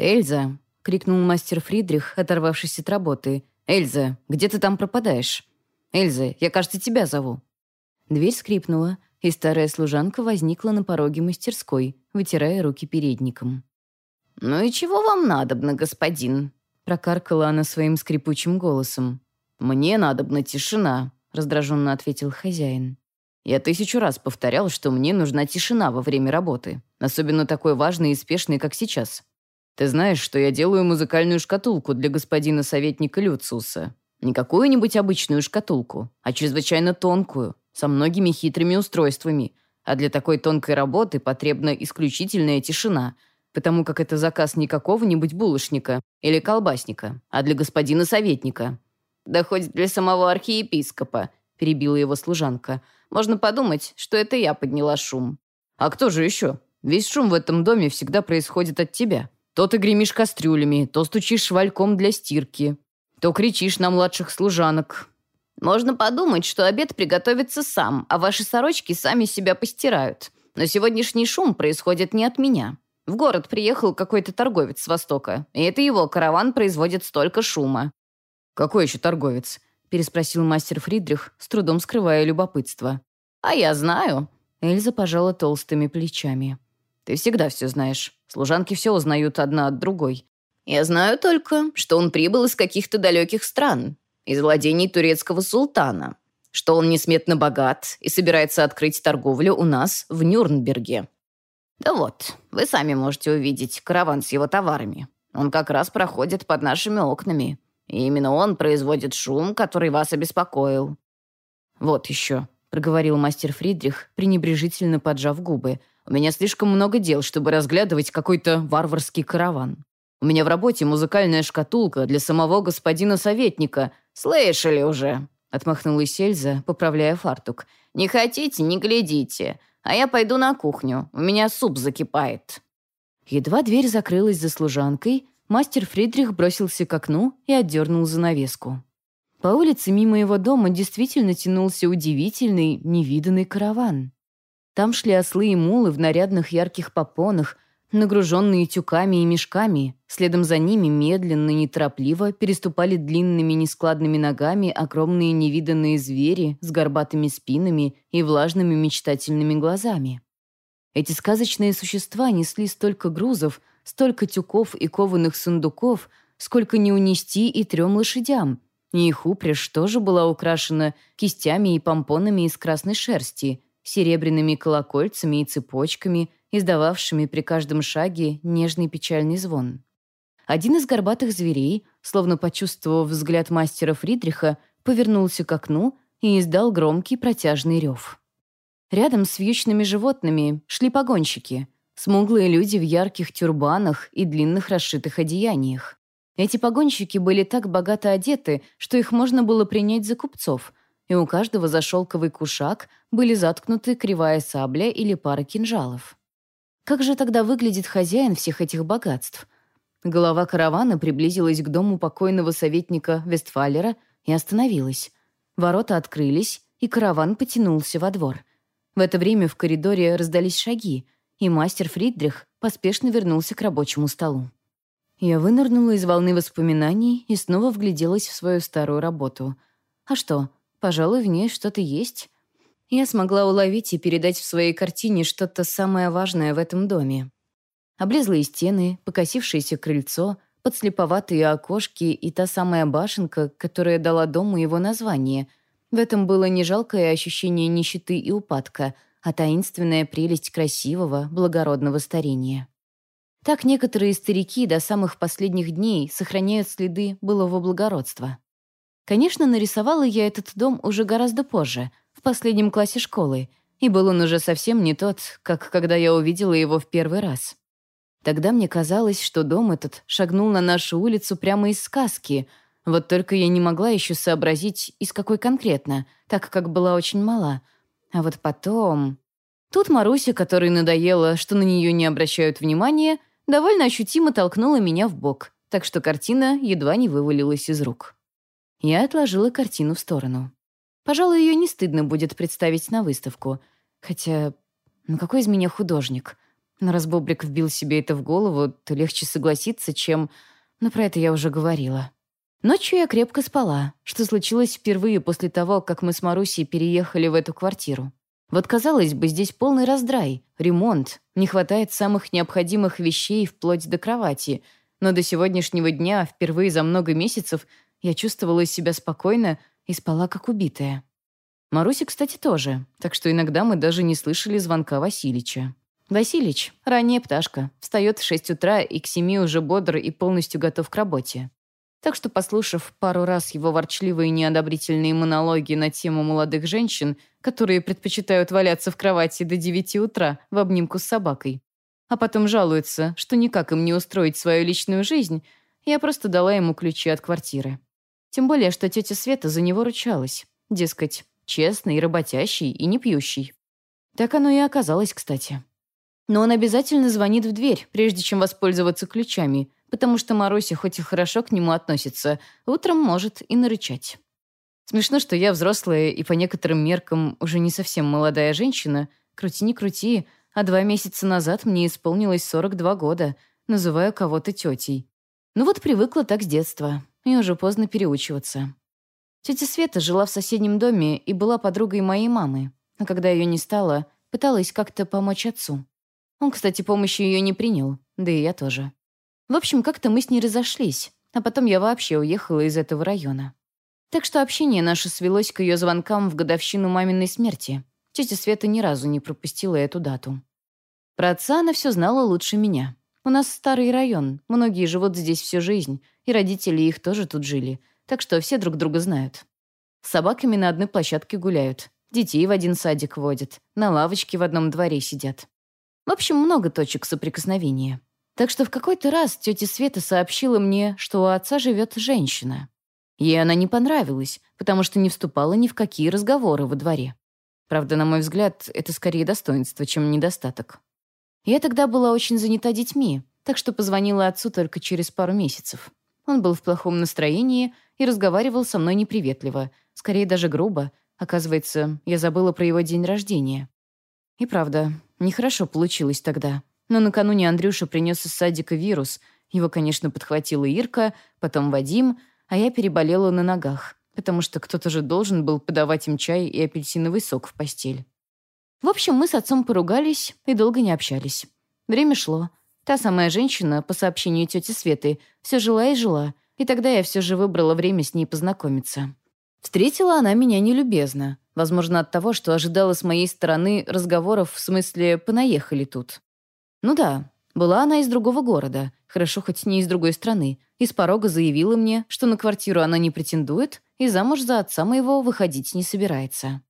«Эльза!» — крикнул мастер Фридрих, оторвавшись от работы. «Эльза, где ты там пропадаешь? Эльза, я, кажется, тебя зову». Дверь скрипнула, и старая служанка возникла на пороге мастерской, вытирая руки передником. «Ну и чего вам надобно, господин?» Прокаркала она своим скрипучим голосом. «Мне надобна тишина», — раздраженно ответил хозяин. «Я тысячу раз повторял, что мне нужна тишина во время работы, особенно такой важной и спешной, как сейчас. Ты знаешь, что я делаю музыкальную шкатулку для господина советника Люциуса. Не какую-нибудь обычную шкатулку, а чрезвычайно тонкую, со многими хитрыми устройствами. А для такой тонкой работы потребна исключительная тишина, потому как это заказ не какого-нибудь булочника или колбасника, а для господина советника. «Да хоть для самого архиепископа», — перебила его служанка. «Можно подумать, что это я подняла шум». «А кто же еще? Весь шум в этом доме всегда происходит от тебя. То ты гремишь кастрюлями, то стучишь швальком для стирки, то кричишь на младших служанок, можно подумать, что обед приготовится сам, а ваши сорочки сами себя постирают. Но сегодняшний шум происходит не от меня. В город приехал какой-то торговец с Востока, и это его караван производит столько шума». «Какой еще торговец?» – переспросил мастер Фридрих, с трудом скрывая любопытство. «А я знаю». Эльза пожала толстыми плечами. «Ты всегда все знаешь. Служанки все узнают одна от другой. Я знаю только, что он прибыл из каких-то далеких стран, из владений турецкого султана, что он несметно богат и собирается открыть торговлю у нас в Нюрнберге. Да вот, вы сами можете увидеть караван с его товарами. Он как раз проходит под нашими окнами. И именно он производит шум, который вас обеспокоил. Вот еще, проговорил мастер Фридрих, пренебрежительно поджав губы. У меня слишком много дел, чтобы разглядывать какой-то варварский караван. У меня в работе музыкальная шкатулка для самого господина советника, «Слышали уже», — отмахнулась Эльза, поправляя фартук. «Не хотите, не глядите. А я пойду на кухню. У меня суп закипает». Едва дверь закрылась за служанкой, мастер Фридрих бросился к окну и отдернул занавеску. По улице мимо его дома действительно тянулся удивительный, невиданный караван. Там шли ослы и мулы в нарядных ярких попонах, нагруженные тюками и мешками. Следом за ними медленно, неторопливо переступали длинными нескладными ногами огромные невиданные звери с горбатыми спинами и влажными мечтательными глазами. Эти сказочные существа несли столько грузов, столько тюков и кованых сундуков, сколько не унести и трем лошадям. И их упряжь тоже была украшена кистями и помпонами из красной шерсти, серебряными колокольцами и цепочками – издававшими при каждом шаге нежный печальный звон. Один из горбатых зверей, словно почувствовав взгляд мастера Фридриха, повернулся к окну и издал громкий протяжный рев. Рядом с вьючными животными шли погонщики, смуглые люди в ярких тюрбанах и длинных расшитых одеяниях. Эти погонщики были так богато одеты, что их можно было принять за купцов, и у каждого за шелковый кушак были заткнуты кривая сабля или пара кинжалов. Как же тогда выглядит хозяин всех этих богатств? Голова каравана приблизилась к дому покойного советника Вестфалера и остановилась. Ворота открылись, и караван потянулся во двор. В это время в коридоре раздались шаги, и мастер Фридрих поспешно вернулся к рабочему столу. Я вынырнула из волны воспоминаний и снова вгляделась в свою старую работу. А что, пожалуй, в ней что-то есть я смогла уловить и передать в своей картине что-то самое важное в этом доме. Облезлые стены, покосившееся крыльцо, подслеповатые окошки и та самая башенка, которая дала дому его название. В этом было не жалкое ощущение нищеты и упадка, а таинственная прелесть красивого, благородного старения. Так некоторые старики до самых последних дней сохраняют следы былого благородства. Конечно, нарисовала я этот дом уже гораздо позже, в последнем классе школы, и был он уже совсем не тот, как когда я увидела его в первый раз. Тогда мне казалось, что дом этот шагнул на нашу улицу прямо из сказки, вот только я не могла еще сообразить, из какой конкретно, так как была очень мала. А вот потом... Тут Маруся, которой надоело, что на нее не обращают внимания, довольно ощутимо толкнула меня в бок, так что картина едва не вывалилась из рук. Я отложила картину в сторону. Пожалуй, ее не стыдно будет представить на выставку. Хотя, ну какой из меня художник? Но раз Бобрик вбил себе это в голову, то легче согласиться, чем... Но про это я уже говорила. Ночью я крепко спала, что случилось впервые после того, как мы с Марусей переехали в эту квартиру. Вот, казалось бы, здесь полный раздрай, ремонт, не хватает самых необходимых вещей вплоть до кровати, но до сегодняшнего дня, впервые за много месяцев, я чувствовала себя спокойно и спала как убитая. Маруся, кстати, тоже, так что иногда мы даже не слышали звонка Василича. Василич, ранняя пташка, встает в 6 утра и к 7 уже бодр и полностью готов к работе. Так что, послушав пару раз его ворчливые неодобрительные монологи на тему молодых женщин, которые предпочитают валяться в кровати до 9 утра в обнимку с собакой, а потом жалуются, что никак им не устроить свою личную жизнь, я просто дала ему ключи от квартиры. Тем более, что тетя Света за него ручалась. Дескать, честный, работящий и не пьющий. Так оно и оказалось, кстати. Но он обязательно звонит в дверь, прежде чем воспользоваться ключами, потому что Маруся хоть и хорошо к нему относится, утром может и нарычать. Смешно, что я взрослая и по некоторым меркам уже не совсем молодая женщина. Крути не крути, а два месяца назад мне исполнилось 42 года, называю кого-то тетей. Ну вот привыкла так с детства, и уже поздно переучиваться. Тетя Света жила в соседнем доме и была подругой моей мамы, а когда ее не стало, пыталась как-то помочь отцу. Он, кстати, помощи ее не принял, да и я тоже. В общем, как-то мы с ней разошлись, а потом я вообще уехала из этого района. Так что общение наше свелось к ее звонкам в годовщину маминой смерти. Тетя Света ни разу не пропустила эту дату. Про отца она все знала лучше меня. У нас старый район, многие живут здесь всю жизнь, и родители их тоже тут жили, так что все друг друга знают. С собаками на одной площадке гуляют, детей в один садик водят, на лавочке в одном дворе сидят. В общем, много точек соприкосновения. Так что в какой-то раз тетя Света сообщила мне, что у отца живет женщина. Ей она не понравилась, потому что не вступала ни в какие разговоры во дворе. Правда, на мой взгляд, это скорее достоинство, чем недостаток. Я тогда была очень занята детьми, так что позвонила отцу только через пару месяцев. Он был в плохом настроении и разговаривал со мной неприветливо, скорее даже грубо. Оказывается, я забыла про его день рождения. И правда, нехорошо получилось тогда. Но накануне Андрюша принес из садика вирус. Его, конечно, подхватила Ирка, потом Вадим, а я переболела на ногах, потому что кто-то же должен был подавать им чай и апельсиновый сок в постель. В общем, мы с отцом поругались и долго не общались. Время шло. Та самая женщина, по сообщению тети Светы, все жила и жила, и тогда я все же выбрала время с ней познакомиться. Встретила она меня нелюбезно. Возможно, от того, что ожидала с моей стороны разговоров в смысле «понаехали тут». Ну да, была она из другого города, хорошо хоть не из другой страны, и с порога заявила мне, что на квартиру она не претендует и замуж за отца моего выходить не собирается.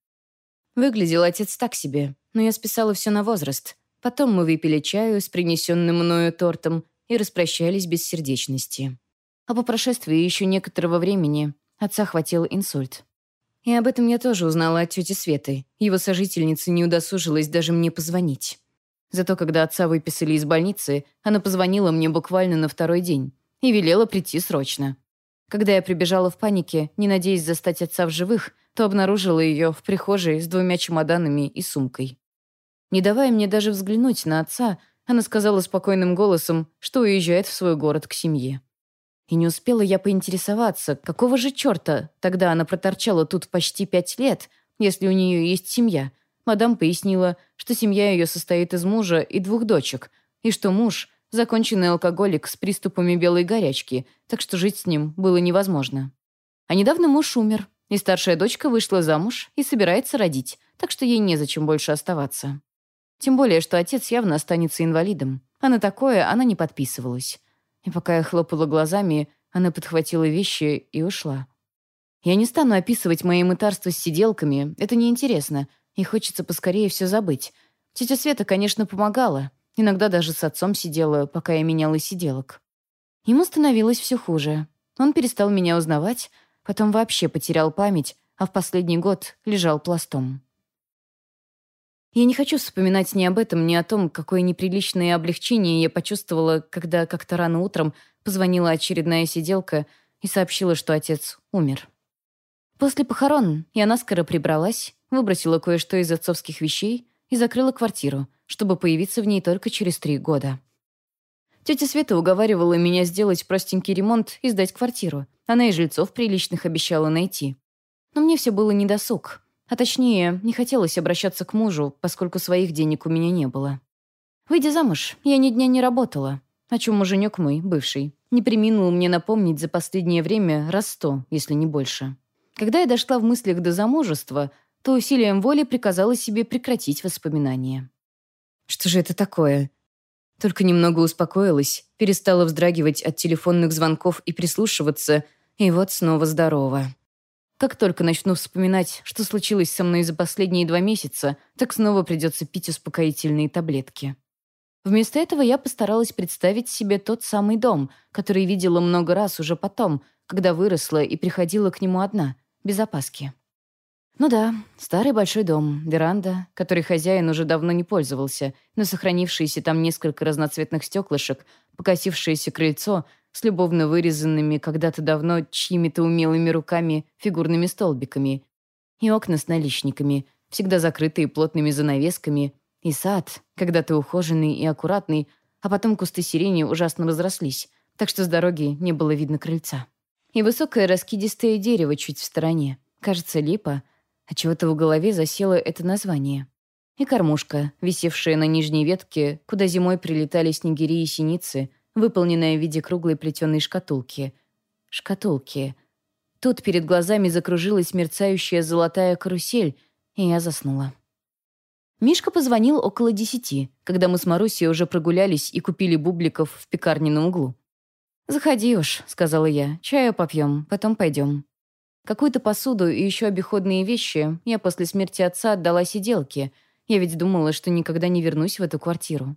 Выглядел отец так себе, но я списала все на возраст. Потом мы выпили чаю с принесенным мною тортом и распрощались без сердечности. А по прошествии еще некоторого времени отца хватил инсульт. И об этом я тоже узнала от тети Светы. Его сожительница не удосужилась даже мне позвонить. Зато когда отца выписали из больницы, она позвонила мне буквально на второй день и велела прийти срочно. Когда я прибежала в панике, не надеясь застать отца в живых, то обнаружила ее в прихожей с двумя чемоданами и сумкой. Не давая мне даже взглянуть на отца, она сказала спокойным голосом, что уезжает в свой город к семье. И не успела я поинтересоваться, какого же черта тогда она проторчала тут почти пять лет, если у нее есть семья, Мадам пояснила, что семья ее состоит из мужа и двух дочек, и что муж – законченный алкоголик с приступами белой горячки, так что жить с ним было невозможно. А недавно муж умер, и старшая дочка вышла замуж и собирается родить, так что ей незачем больше оставаться. Тем более, что отец явно останется инвалидом, а на такое она не подписывалась. И пока я хлопала глазами, она подхватила вещи и ушла. Я не стану описывать мои мытарства с сиделками, это неинтересно, и хочется поскорее все забыть. Тетя Света, конечно, помогала. Иногда даже с отцом сидела, пока я меняла сиделок. Ему становилось все хуже. Он перестал меня узнавать, потом вообще потерял память, а в последний год лежал пластом. Я не хочу вспоминать ни об этом, ни о том, какое неприличное облегчение я почувствовала, когда как-то рано утром позвонила очередная сиделка и сообщила, что отец умер. После похорон я наскоро прибралась, выбросила кое-что из отцовских вещей и закрыла квартиру, чтобы появиться в ней только через три года. Тетя Света уговаривала меня сделать простенький ремонт и сдать квартиру. Она и жильцов приличных обещала найти. Но мне все было недосуг. А точнее, не хотелось обращаться к мужу, поскольку своих денег у меня не было. Выйдя замуж, я ни дня не работала. О чем муженек мой, бывший, не приминул мне напомнить за последнее время раз сто, если не больше. Когда я дошла в мыслях до замужества, то усилием воли приказала себе прекратить воспоминания. Что же это такое? Только немного успокоилась, перестала вздрагивать от телефонных звонков и прислушиваться, и вот снова здорова. Как только начну вспоминать, что случилось со мной за последние два месяца, так снова придется пить успокоительные таблетки. Вместо этого я постаралась представить себе тот самый дом, который видела много раз уже потом, когда выросла и приходила к нему одна, без опаски. Ну да, старый большой дом, веранда, которой хозяин уже давно не пользовался, но сохранившиеся там несколько разноцветных стеклышек, покосившееся крыльцо с любовно вырезанными когда-то давно чьими-то умелыми руками фигурными столбиками, и окна с наличниками, всегда закрытые плотными занавесками, и сад, когда-то ухоженный и аккуратный, а потом кусты сирени ужасно разрослись, так что с дороги не было видно крыльца. И высокое раскидистое дерево чуть в стороне, кажется, липа, а чего-то в голове засело это название. И кормушка, висевшая на нижней ветке, куда зимой прилетали снегири и синицы, выполненная в виде круглой плетеной шкатулки. Шкатулки. Тут перед глазами закружилась мерцающая золотая карусель, и я заснула. Мишка позвонил около десяти, когда мы с Марусей уже прогулялись и купили бубликов в пекарне на углу. «Заходи уж», — сказала я. «Чаю попьем, потом пойдем». Какую-то посуду и еще обиходные вещи я после смерти отца отдала сиделке. Я ведь думала, что никогда не вернусь в эту квартиру.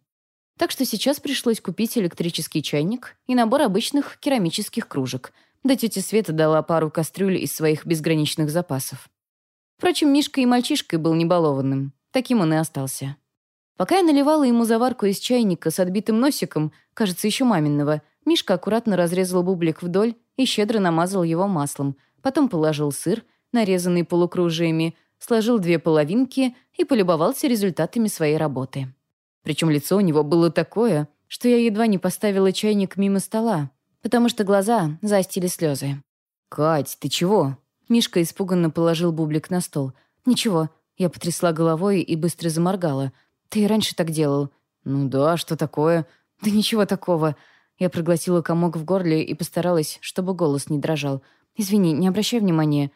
Так что сейчас пришлось купить электрический чайник и набор обычных керамических кружек. Да тетя Света дала пару кастрюль из своих безграничных запасов. Впрочем, Мишка и мальчишкой был небалованным. Таким он и остался. Пока я наливала ему заварку из чайника с отбитым носиком, кажется, еще маминого, Мишка аккуратно разрезал бублик вдоль и щедро намазал его маслом — потом положил сыр, нарезанный полукружиями, сложил две половинки и полюбовался результатами своей работы. Причем лицо у него было такое, что я едва не поставила чайник мимо стола, потому что глаза застили слезы. «Кать, ты чего?» Мишка испуганно положил бублик на стол. «Ничего». Я потрясла головой и быстро заморгала. «Ты и раньше так делал». «Ну да, что такое?» «Да ничего такого». Я проглотила комок в горле и постаралась, чтобы голос не дрожал. «Извини, не обращай внимания».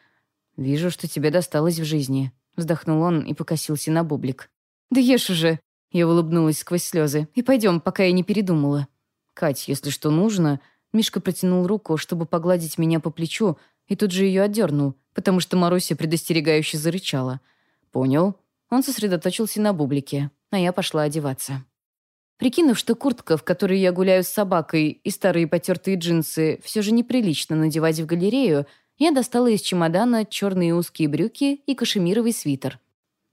«Вижу, что тебе досталось в жизни», — вздохнул он и покосился на бублик. «Да ешь уже!» — я улыбнулась сквозь слезы. «И пойдем, пока я не передумала». «Кать, если что нужно...» Мишка протянул руку, чтобы погладить меня по плечу, и тут же ее отдернул, потому что Маруся предостерегающе зарычала. «Понял». Он сосредоточился на бублике, а я пошла одеваться. Прикинув, что куртка, в которой я гуляю с собакой, и старые потертые джинсы все же неприлично надевать в галерею, я достала из чемодана черные узкие брюки и кашемировый свитер.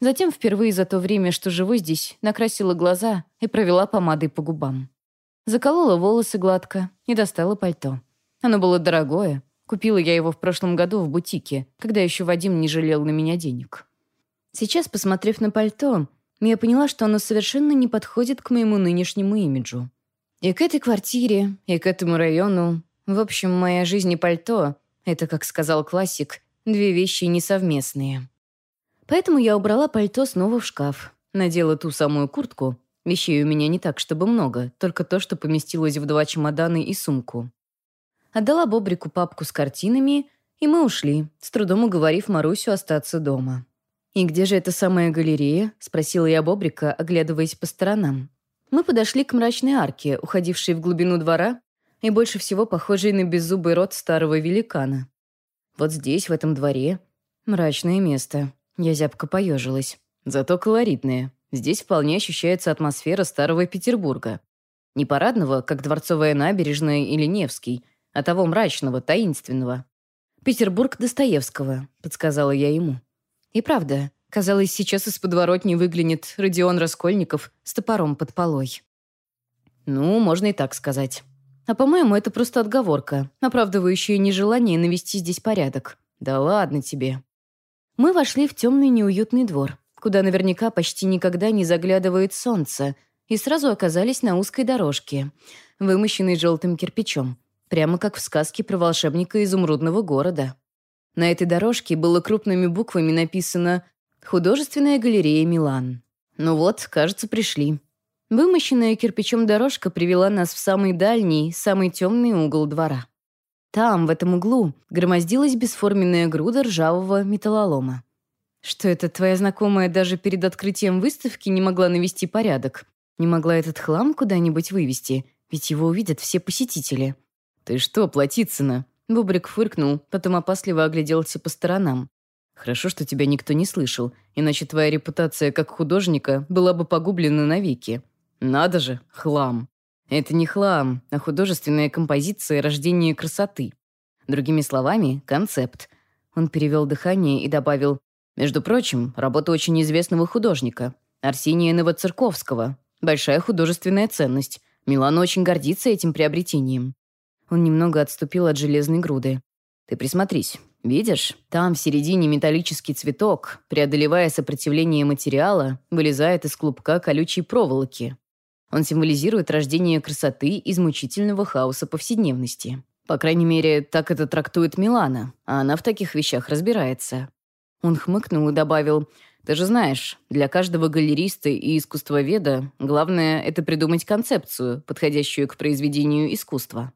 Затем, впервые за то время, что живу здесь, накрасила глаза и провела помадой по губам. Заколола волосы гладко и достала пальто. Оно было дорогое. Купила я его в прошлом году в бутике, когда еще Вадим не жалел на меня денег. Сейчас, посмотрев на пальто, я поняла, что оно совершенно не подходит к моему нынешнему имиджу. И к этой квартире, и к этому району. В общем, моя жизнь и пальто — это, как сказал классик, две вещи несовместные. Поэтому я убрала пальто снова в шкаф, надела ту самую куртку. Вещей у меня не так, чтобы много, только то, что поместилось в два чемодана и сумку. Отдала Бобрику папку с картинами, и мы ушли, с трудом уговорив Марусю остаться дома. «И где же эта самая галерея?» — спросила я Бобрика, оглядываясь по сторонам. Мы подошли к мрачной арке, уходившей в глубину двора и больше всего похожей на беззубый рот старого великана. Вот здесь, в этом дворе, мрачное место. Я зябко поежилась. Зато колоритное. Здесь вполне ощущается атмосфера старого Петербурга. Не парадного, как Дворцовая набережная или Невский, а того мрачного, таинственного. «Петербург Достоевского», — подсказала я ему. И правда, казалось, сейчас из подворотни выглянет Родион Раскольников с топором под полой. Ну, можно и так сказать. А по-моему, это просто отговорка, оправдывающая нежелание навести здесь порядок. Да ладно тебе. Мы вошли в темный неуютный двор. куда наверняка почти никогда не заглядывает солнце, и сразу оказались на узкой дорожке, вымощенной желтым кирпичом, прямо как в сказке про волшебника изумрудного города. На этой дорожке было крупными буквами написано «Художественная галерея Милан». Ну вот, кажется, пришли. Вымощенная кирпичом дорожка привела нас в самый дальний, самый темный угол двора. Там, в этом углу, громоздилась бесформенная груда ржавого металлолома. Что это твоя знакомая даже перед открытием выставки не могла навести порядок? Не могла этот хлам куда-нибудь вывести? Ведь его увидят все посетители. «Ты что, Платицына?» Бубрик фыркнул, потом опасливо огляделся по сторонам. «Хорошо, что тебя никто не слышал, иначе твоя репутация как художника была бы погублена навеки. Надо же, хлам. Это не хлам, а художественная композиция рождения красоты. Другими словами, концепт. Он перевел дыхание и добавил, между прочим, работа очень известного художника, Арсения Новоцерковского. Большая художественная ценность. Милан очень гордится этим приобретением. Он немного отступил от железной груды. Ты присмотрись. Видишь, там в середине металлический цветок, преодолевая сопротивление материала, вылезает из клубка колючей проволоки. Он символизирует рождение красоты из мучительного хаоса повседневности. По крайней мере, так это трактует Милана, а она в таких вещах разбирается. Он хмыкнул и добавил, «Ты же знаешь, для каждого галериста и искусствоведа главное — это придумать концепцию, подходящую к произведению искусства».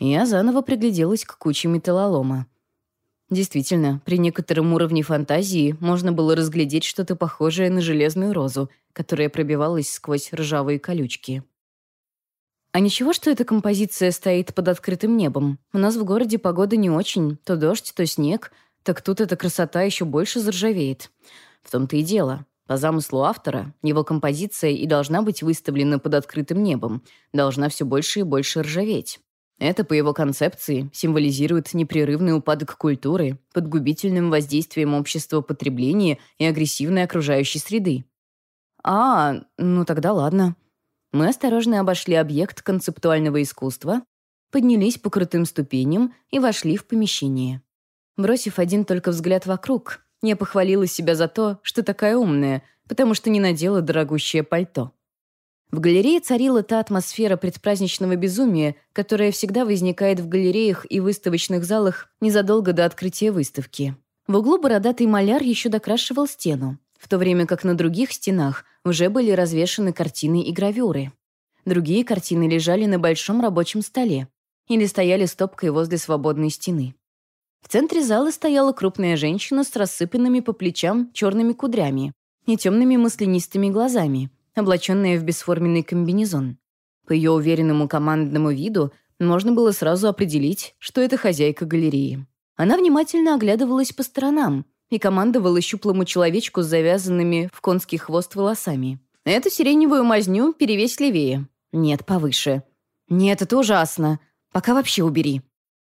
Я заново пригляделась к куче металлолома. Действительно, при некотором уровне фантазии можно было разглядеть что-то похожее на железную розу, которая пробивалась сквозь ржавые колючки. А ничего, что эта композиция стоит под открытым небом? У нас в городе погода не очень, то дождь, то снег, так тут эта красота еще больше заржавеет. В том-то и дело. По замыслу автора, его композиция и должна быть выставлена под открытым небом, должна все больше и больше ржаветь. Это, по его концепции, символизирует непрерывный упадок культуры под губительным воздействием общества потребления и агрессивной окружающей среды. А, ну тогда ладно. Мы осторожно обошли объект концептуального искусства, поднялись по крутым ступеням и вошли в помещение. Бросив один только взгляд вокруг, я похвалила себя за то, что такая умная, потому что не надела дорогущее пальто. В галерее царила та атмосфера предпраздничного безумия, которая всегда возникает в галереях и выставочных залах незадолго до открытия выставки. В углу бородатый маляр еще докрашивал стену, в то время как на других стенах уже были развешаны картины и гравюры. Другие картины лежали на большом рабочем столе или стояли стопкой возле свободной стены. В центре зала стояла крупная женщина с рассыпанными по плечам черными кудрями и темными маслянистыми глазами, облаченная в бесформенный комбинезон. По ее уверенному командному виду можно было сразу определить, что это хозяйка галереи. Она внимательно оглядывалась по сторонам и командовала щуплому человечку с завязанными в конский хвост волосами. «Эту сиреневую мазню перевесь левее». «Нет, повыше». «Нет, это ужасно. Пока вообще убери».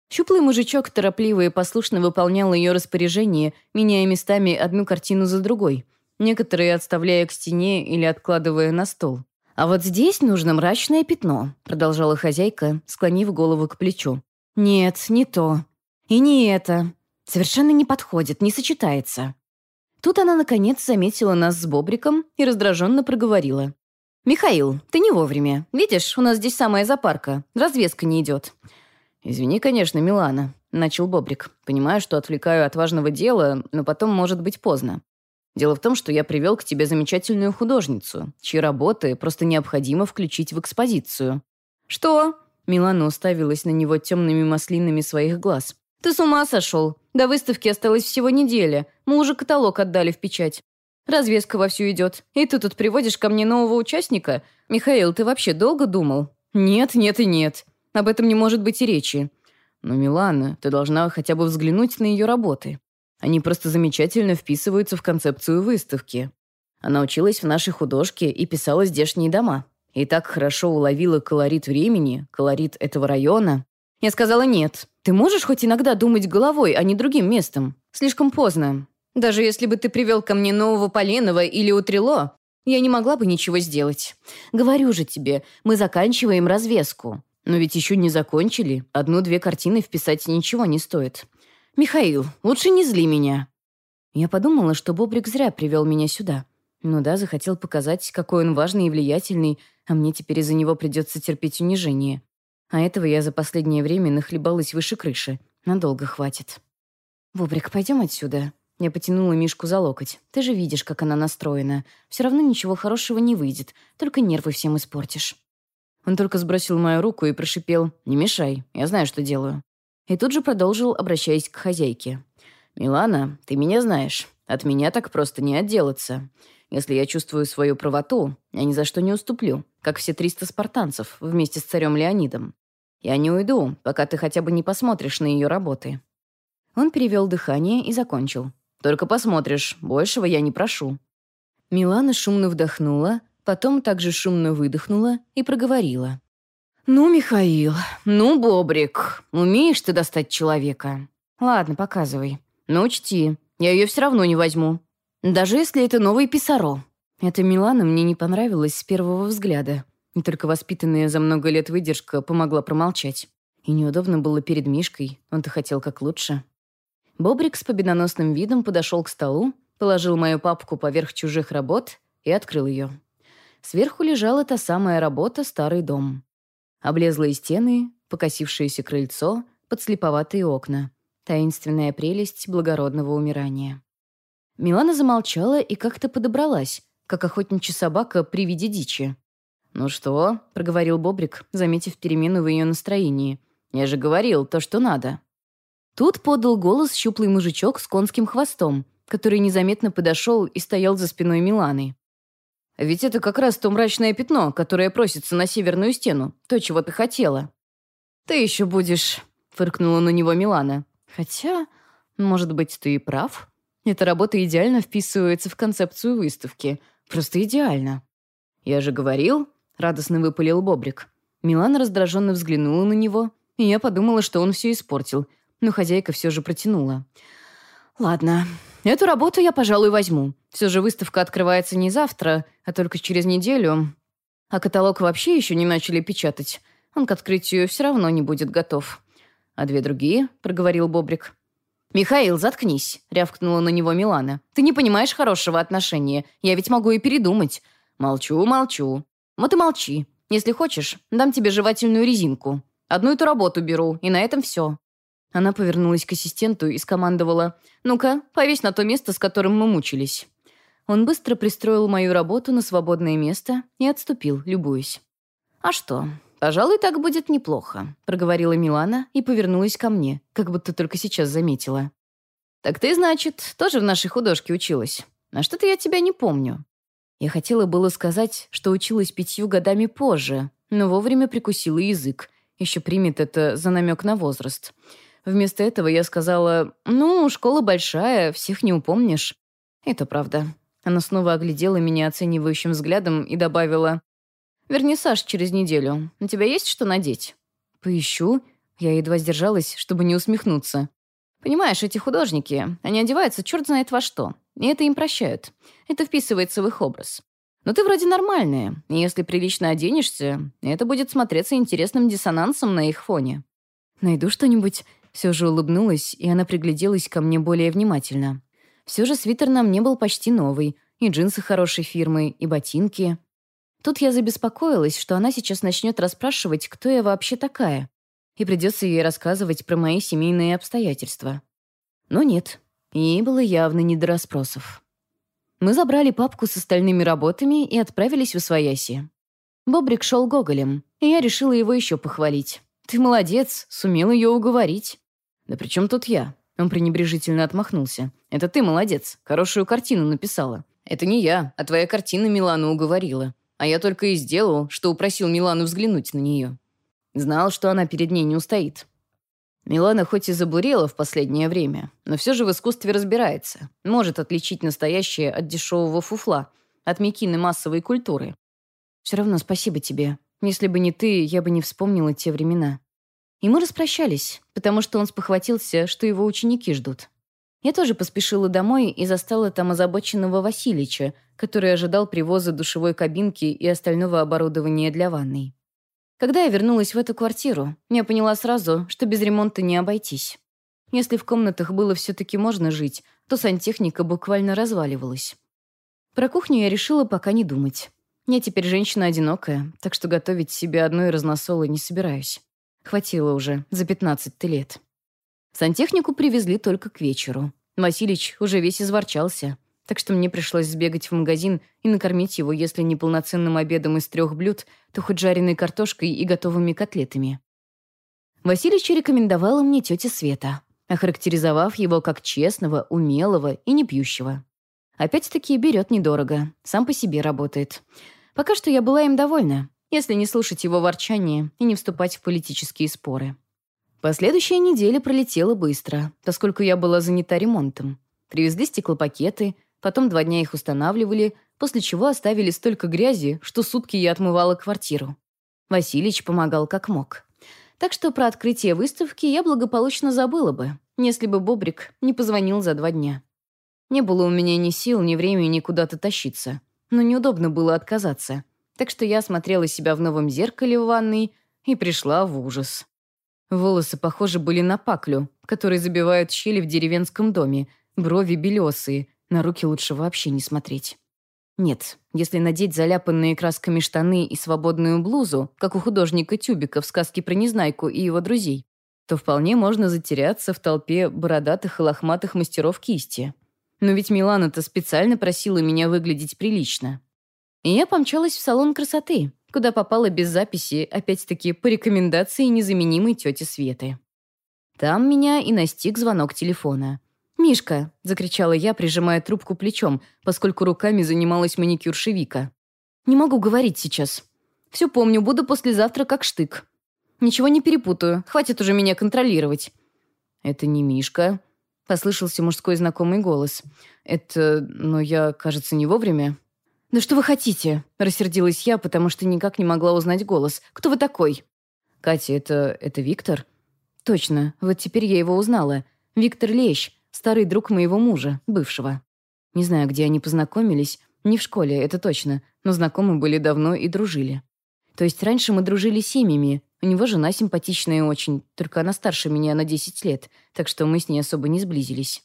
Щуплый мужичок торопливо и послушно выполнял ее распоряжение, меняя местами одну картину за другой, некоторые отставляя к стене или откладывая на стол. «А вот здесь нужно мрачное пятно», — продолжала хозяйка, склонив голову к плечу. «Нет, не то. И не это. Совершенно не подходит, не сочетается». Тут она, наконец, заметила нас с Бобриком и раздраженно проговорила. «Михаил, ты не вовремя. Видишь, у нас здесь самая запарка. Развеска не идет». «Извини, конечно, Милана», — начал Бобрик. «Понимаю, что отвлекаю от важного дела, но потом может быть поздно. Дело в том, что я привел к тебе замечательную художницу, чьи работы просто необходимо включить в экспозицию». «Что?» Милана уставилась на него темными маслинами своих глаз. «Ты с ума сошел? До выставки осталось всего неделя. Мы уже каталог отдали в печать. Развеска вовсю идет. И ты тут приводишь ко мне нового участника? Михаил, ты вообще долго думал?» «Нет, нет и нет. Об этом не может быть и речи». «Но, Милана, ты должна хотя бы взглянуть на ее работы. Они просто замечательно вписываются в концепцию выставки. Она училась в нашей художке и писала здешние дома. И так хорошо уловила колорит времени, колорит этого района. Я сказала «нет». Ты можешь хоть иногда думать головой, а не другим местом? Слишком поздно. Даже если бы ты привел ко мне нового Поленова или Утрело, я не могла бы ничего сделать. Говорю же тебе, мы заканчиваем развеску. Но ведь еще не закончили. Одну-две картины вписать ничего не стоит. «Михаил, лучше не зли меня». Я подумала, что Бобрик зря привел меня сюда. Ну да, захотел показать, какой он важный и влиятельный, а мне теперь из-за него придется терпеть унижение. А этого я за последнее время нахлебалась выше крыши. Надолго хватит. «Бобрик, пойдем отсюда». Я потянула Мишку за локоть. «Ты же видишь, как она настроена. Все равно ничего хорошего не выйдет. Только нервы всем испортишь». Он только сбросил мою руку и прошипел «Не мешай, я знаю, что делаю». И тут же продолжил, обращаясь к хозяйке. «Милана, ты меня знаешь. От меня так просто не отделаться. Если я чувствую свою правоту, я ни за что не уступлю, как все 300 спартанцев вместе с царем Леонидом. Я не уйду, пока ты хотя бы не посмотришь на ее работы». Он перевел дыхание и закончил. «Только посмотришь, большего я не прошу». Милана шумно вдохнула, потом также шумно выдохнула и проговорила. «Ну, Михаил, ну, Бобрик, умеешь ты достать человека? Ладно, показывай. Но учти, я ее все равно не возьму. Даже если это новый Писаро. Эта Милана мне не понравилась с первого взгляда. И только воспитанная за много лет выдержка помогла промолчать. И неудобно было перед Мишкой, он-то хотел как лучше. Бобрик с победоносным видом подошел к столу, положил мою папку поверх чужих работ и открыл ее. Сверху лежала та самая работа «Старый дом». Облезлые стены, покосившееся крыльцо, подслеповатые окна. Таинственная прелесть благородного умирания. Милана замолчала и как-то подобралась, как охотничья собака при виде дичи. «Ну что?» — проговорил Бобрик, заметив перемену в ее настроении. «Я же говорил, то, что надо». Тут подал голос щуплый мужичок с конским хвостом, который незаметно подошел и стоял за спиной Миланы. «Ведь это как раз то мрачное пятно, которое просится на северную стену, то, чего ты хотела». «Ты еще будешь...» — фыркнула на него Милана. «Хотя, может быть, ты и прав?» Эта работа идеально вписывается в концепцию выставки. Просто идеально. «Я же говорил», — радостно выпалил Бобрик. Милана раздраженно взглянула на него, и я подумала, что он все испортил, но хозяйка все же протянула. «Ладно, эту работу я, пожалуй, возьму. Все же выставка открывается не завтра, а только через неделю. А каталог вообще еще не начали печатать. Он к открытию все равно не будет готов». «А две другие?» — проговорил Бобрик. «Михаил, заткнись», — рявкнула на него Милана. «Ты не понимаешь хорошего отношения. Я ведь могу и передумать». «Молчу, молчу». «Вот и молчи. Если хочешь, дам тебе жевательную резинку. Одну эту работу беру, и на этом все». Она повернулась к ассистенту и скомандовала «Ну-ка, повесь на то место, с которым мы мучились». Он быстро пристроил мою работу на свободное место и отступил, любуясь. «А что, «Пожалуй, так будет неплохо», — проговорила Милана и повернулась ко мне, как будто только сейчас заметила. «Так ты, значит, тоже в нашей художке училась? А что-то я тебя не помню». Я хотела было сказать, что училась пятью годами позже, но вовремя прикусила язык. Еще примет это за намек на возраст. Вместо этого я сказала, «Ну, школа большая, всех не упомнишь». Это правда. Она снова оглядела меня оценивающим взглядом и добавила, Вернисаж через неделю. У тебя есть что надеть?» «Поищу». Я едва сдержалась, чтобы не усмехнуться. «Понимаешь, эти художники, они одеваются черт знает во что. И это им прощают. Это вписывается в их образ. Но ты вроде нормальная, и если прилично оденешься, это будет смотреться интересным диссонансом на их фоне». «Найду что-нибудь?» Все же улыбнулась, и она пригляделась ко мне более внимательно. Все же свитер на мне был почти новый, и джинсы хорошей фирмы, и ботинки. Тут я забеспокоилась, что она сейчас начнет расспрашивать, кто я вообще такая, и придется ей рассказывать про мои семейные обстоятельства. Но нет, ей было явно не до расспросов. Мы забрали папку с остальными работами и отправились в Освояси. Бобрик шел гоголем, и я решила его еще похвалить. «Ты молодец, сумел ее уговорить». «Да при чем тут я?» Он пренебрежительно отмахнулся. «Это ты молодец, хорошую картину написала». «Это не я, а твоя картина Милану уговорила. А я только и сделал, что упросил Милану взглянуть на нее. Знал, что она перед ней не устоит. Милана хоть и забурела в последнее время, но все же в искусстве разбирается. Может отличить настоящее от дешевого фуфла, от мекины массовой культуры. Все равно спасибо тебе. Если бы не ты, я бы не вспомнила те времена. И мы распрощались, потому что он спохватился, что его ученики ждут. Я тоже поспешила домой и застала там озабоченного Василича, который ожидал привоза душевой кабинки и остального оборудования для ванной. Когда я вернулась в эту квартиру, я поняла сразу, что без ремонта не обойтись. Если в комнатах было все-таки можно жить, то сантехника буквально разваливалась. Про кухню я решила пока не думать. Я теперь женщина одинокая, так что готовить себе одной разносолой не собираюсь. Хватило уже за 15 лет. Сантехнику привезли только к вечеру. Василич уже весь изворчался, так что мне пришлось сбегать в магазин и накормить его, если не полноценным обедом из трех блюд, то хоть жареной картошкой и готовыми котлетами. Василич рекомендовала мне тетя Света, охарактеризовав его как честного, умелого и непьющего. Опять-таки берет недорого, сам по себе работает. Пока что я была им довольна, если не слушать его ворчание и не вступать в политические споры. Последующая неделя пролетела быстро, поскольку я была занята ремонтом. Привезли стеклопакеты, потом два дня их устанавливали, после чего оставили столько грязи, что сутки я отмывала квартиру. Василич помогал как мог. Так что про открытие выставки я благополучно забыла бы, если бы Бобрик не позвонил за два дня. Не было у меня ни сил, ни времени куда-то тащиться. Но неудобно было отказаться. Так что я смотрела себя в новом зеркале в ванной и пришла в ужас. Волосы похожи были на паклю, которые забивают щели в деревенском доме, брови белесые, на руки лучше вообще не смотреть. Нет, если надеть заляпанные красками штаны и свободную блузу, как у художника Тюбика в сказке про Незнайку и его друзей, то вполне можно затеряться в толпе бородатых и лохматых мастеров кисти. Но ведь Милана-то специально просила меня выглядеть прилично. И я помчалась в салон красоты, куда попала без записи, опять-таки, по рекомендации незаменимой тети Светы. Там меня и настиг звонок телефона. «Мишка!» — закричала я, прижимая трубку плечом, поскольку руками занималась маникюрша Вика. «Не могу говорить сейчас. Все помню, буду послезавтра как штык. Ничего не перепутаю, хватит уже меня контролировать». «Это не Мишка», — послышался мужской знакомый голос. «Это... но я, кажется, не вовремя». «Да что вы хотите?» — рассердилась я, потому что никак не могла узнать голос. «Кто вы такой?» «Катя, это... это Виктор?» «Точно, вот теперь я его узнала. Виктор Лещ, старый друг моего мужа, бывшего. Не знаю, где они познакомились, не в школе, это точно, но знакомы были давно и дружили. То есть раньше мы дружили семьями, у него жена симпатичная очень, только она старше меня на 10 лет, так что мы с ней особо не сблизились.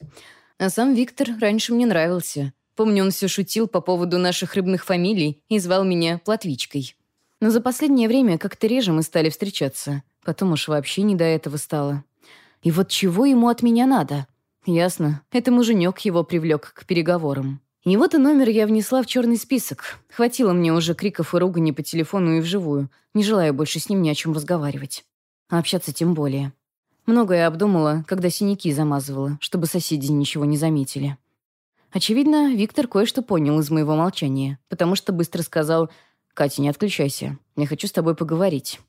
А сам Виктор раньше мне нравился. Помню, он все шутил по поводу наших рыбных фамилий и звал меня Платвичкой. Но за последнее время как-то реже мы стали встречаться. Потом уж вообще не до этого стало. И вот чего ему от меня надо? Ясно. Это муженек его привлек к переговорам. И вот и номер я внесла в черный список. Хватило мне уже криков и ругани по телефону и вживую. Не желаю больше с ним ни о чем разговаривать. А общаться тем более. Многое обдумала, когда синяки замазывала, чтобы соседи ничего не заметили. Очевидно, Виктор кое-что понял из моего молчания, потому что быстро сказал «Катя, не отключайся. Я хочу с тобой поговорить».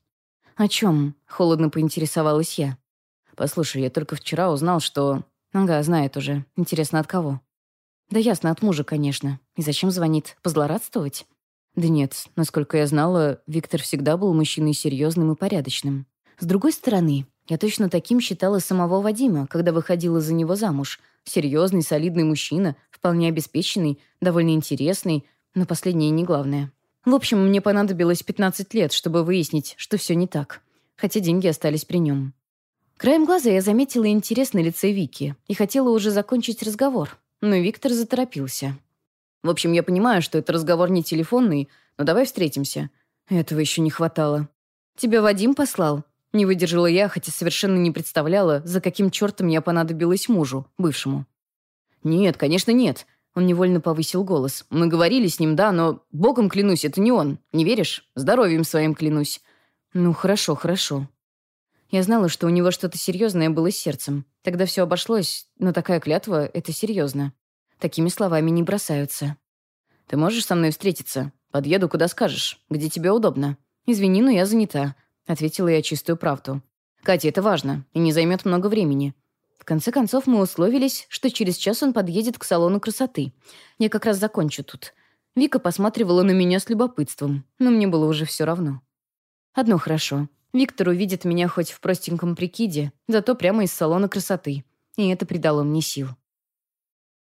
«О чем?» — холодно поинтересовалась я. «Послушай, я только вчера узнал, что Ага, знает уже. Интересно, от кого? Да ясно, от мужа, конечно. И зачем звонит? Позлорадствовать? Да нет, насколько я знала, Виктор всегда был мужчиной серьезным и порядочным. С другой стороны, я точно таким считала самого Вадима, когда выходила за него замуж. Серьезный, солидный мужчина, вполне обеспеченный, довольно интересный, но последнее не главное. В общем, мне понадобилось 15 лет, чтобы выяснить, что все не так. Хотя деньги остались при нем. Краем глаза я заметила интерес на лице Вики и хотела уже закончить разговор, но Виктор заторопился. «В общем, я понимаю, что это разговор не телефонный, но давай встретимся». Этого еще не хватало. «Тебя Вадим послал?» Не выдержала я, хотя совершенно не представляла, за каким чертом я понадобилась мужу, бывшему. «Нет, конечно, нет». Он невольно повысил голос. «Мы говорили с ним, да, но богом клянусь, это не он. Не веришь? Здоровьем своим клянусь». «Ну, хорошо, хорошо». Я знала, что у него что-то серьезное было с сердцем. Тогда все обошлось, но такая клятва — это серьезно. Такими словами не бросаются. «Ты можешь со мной встретиться? Подъеду, куда скажешь. Где тебе удобно?» «Извини, но я занята», — ответила я чистую правду. «Катя, это важно и не займет много времени». В конце концов, мы условились, что через час он подъедет к салону красоты. Я как раз закончу тут. Вика посматривала на меня с любопытством, но мне было уже все равно. Одно хорошо. Виктор увидит меня хоть в простеньком прикиде, зато прямо из салона красоты. И это придало мне сил.